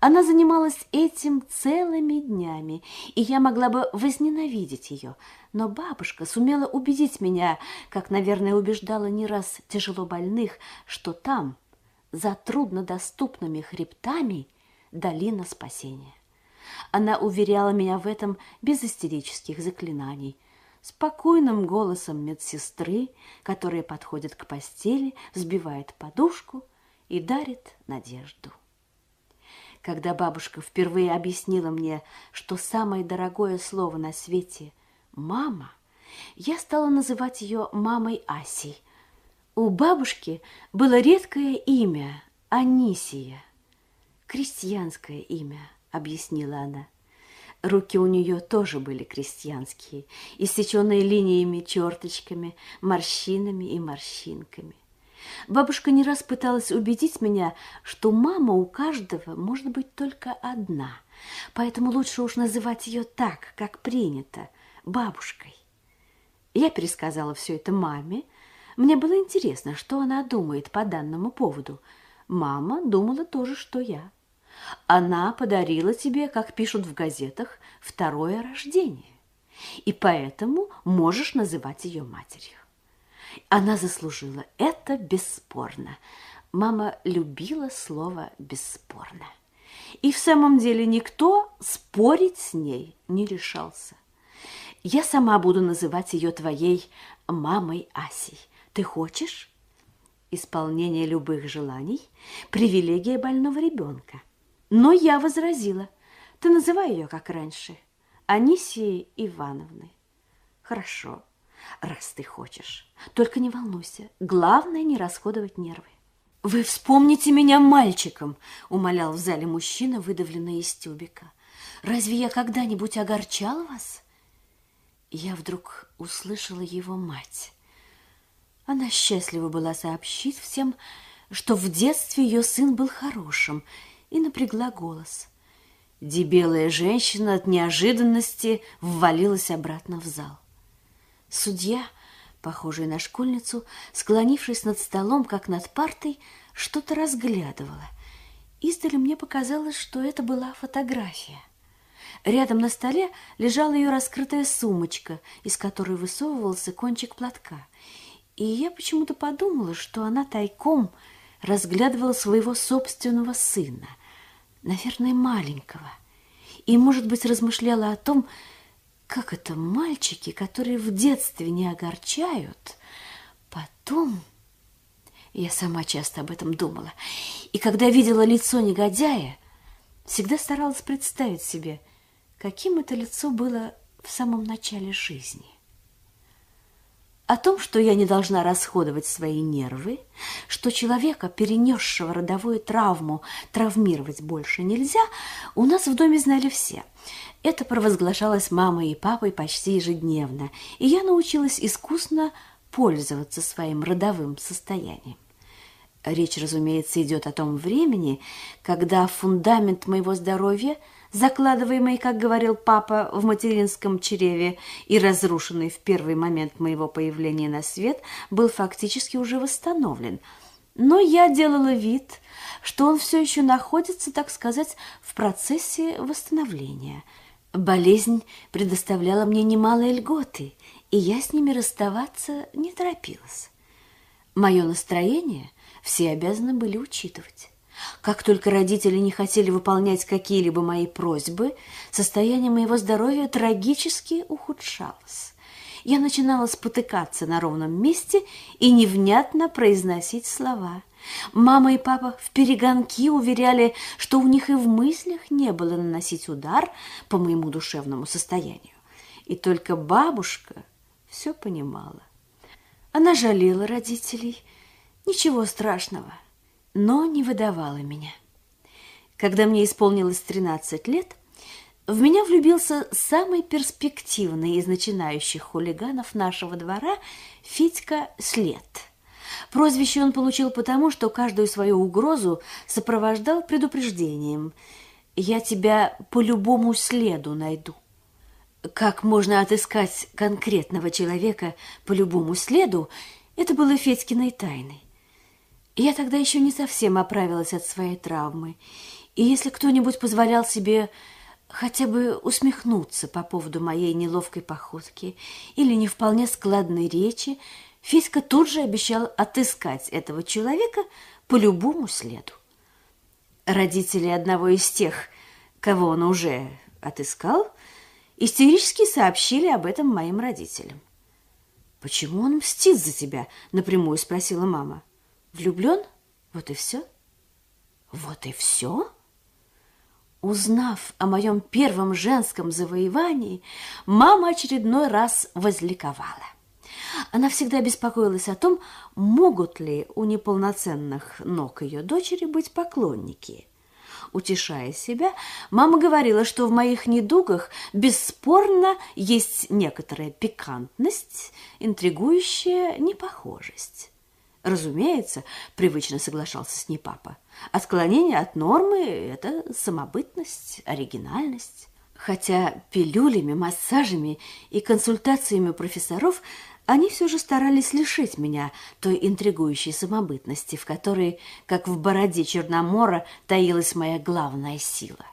Она занималась этим целыми днями, и я могла бы возненавидеть ее. Но бабушка сумела убедить меня, как, наверное, убеждала не раз тяжело больных, что там, за труднодоступными хребтами, долина спасения. Она уверяла меня в этом без истерических заклинаний, спокойным голосом медсестры, которая подходит к постели, взбивает подушку и дарит надежду. Когда бабушка впервые объяснила мне, что самое дорогое слово на свете – «мама», я стала называть ее мамой Асей. У бабушки было редкое имя – Анисия, крестьянское имя, объяснила она. Руки у нее тоже были крестьянские, иссеченные линиями, черточками, морщинами и морщинками. Бабушка не раз пыталась убедить меня, что мама у каждого может быть только одна, поэтому лучше уж называть ее так, как принято, бабушкой. Я пересказала все это маме. Мне было интересно, что она думает по данному поводу. Мама думала то же, что я. Она подарила тебе, как пишут в газетах, второе рождение, и поэтому можешь называть ее матерью. Она заслужила это бесспорно. Мама любила слово «бесспорно». И в самом деле никто спорить с ней не решался. Я сама буду называть ее твоей мамой Асей. Ты хочешь? Исполнение любых желаний – привилегия больного ребенка. Но я возразила. Ты называй ее, как раньше, Анисией Ивановной. Хорошо раз ты хочешь. Только не волнуйся, главное не расходовать нервы. «Вы вспомните меня мальчиком», — умолял в зале мужчина, выдавленный из тюбика. «Разве я когда-нибудь огорчал вас?» Я вдруг услышала его мать. Она счастлива была сообщить всем, что в детстве ее сын был хорошим, и напрягла голос. Дебелая женщина от неожиданности ввалилась обратно в зал. Судья, похожий на школьницу, склонившись над столом, как над партой, что-то разглядывала. Издали мне показалось, что это была фотография. Рядом на столе лежала ее раскрытая сумочка, из которой высовывался кончик платка. И я почему-то подумала, что она тайком разглядывала своего собственного сына, наверное, маленького, и, может быть, размышляла о том, как это мальчики, которые в детстве не огорчают, потом... Я сама часто об этом думала. И когда видела лицо негодяя, всегда старалась представить себе, каким это лицо было в самом начале жизни. О том, что я не должна расходовать свои нервы, что человека, перенесшего родовую травму, травмировать больше нельзя, у нас в доме знали все. Это провозглашалось мамой и папой почти ежедневно, и я научилась искусно пользоваться своим родовым состоянием. Речь, разумеется, идет о том времени, когда фундамент моего здоровья – закладываемый, как говорил папа, в материнском чреве и разрушенный в первый момент моего появления на свет, был фактически уже восстановлен. Но я делала вид, что он все еще находится, так сказать, в процессе восстановления. Болезнь предоставляла мне немалые льготы, и я с ними расставаться не торопилась. Мое настроение все обязаны были учитывать. Как только родители не хотели выполнять какие-либо мои просьбы, состояние моего здоровья трагически ухудшалось. Я начинала спотыкаться на ровном месте и невнятно произносить слова. Мама и папа в перегонки уверяли, что у них и в мыслях не было наносить удар по моему душевному состоянию. И только бабушка все понимала. Она жалела родителей. Ничего страшного – но не выдавала меня. Когда мне исполнилось 13 лет, в меня влюбился самый перспективный из начинающих хулиганов нашего двора Федька След. Прозвище он получил потому, что каждую свою угрозу сопровождал предупреждением «Я тебя по любому следу найду». Как можно отыскать конкретного человека по любому следу, это было Федькиной тайной. Я тогда еще не совсем оправилась от своей травмы, И если кто-нибудь позволял себе хотя бы усмехнуться по поводу моей неловкой походки или не вполне складной речи, Фиська тут же обещал отыскать этого человека по любому следу. Родители одного из тех, кого он уже отыскал, истерически сообщили об этом моим родителям. «Почему он мстит за тебя?» — напрямую спросила мама. «Влюблен? Вот и все». «Вот и все?» Узнав о моем первом женском завоевании, мама очередной раз возликовала. Она всегда беспокоилась о том, могут ли у неполноценных ног ее дочери быть поклонники. Утешая себя, мама говорила, что в моих недугах бесспорно есть некоторая пикантность, интригующая непохожесть. Разумеется, привычно соглашался с ней папа. Отклонение от нормы – это самобытность, оригинальность. Хотя пилюлями, массажами и консультациями профессоров они все же старались лишить меня той интригующей самобытности, в которой, как в бороде Черномора, таилась моя главная сила.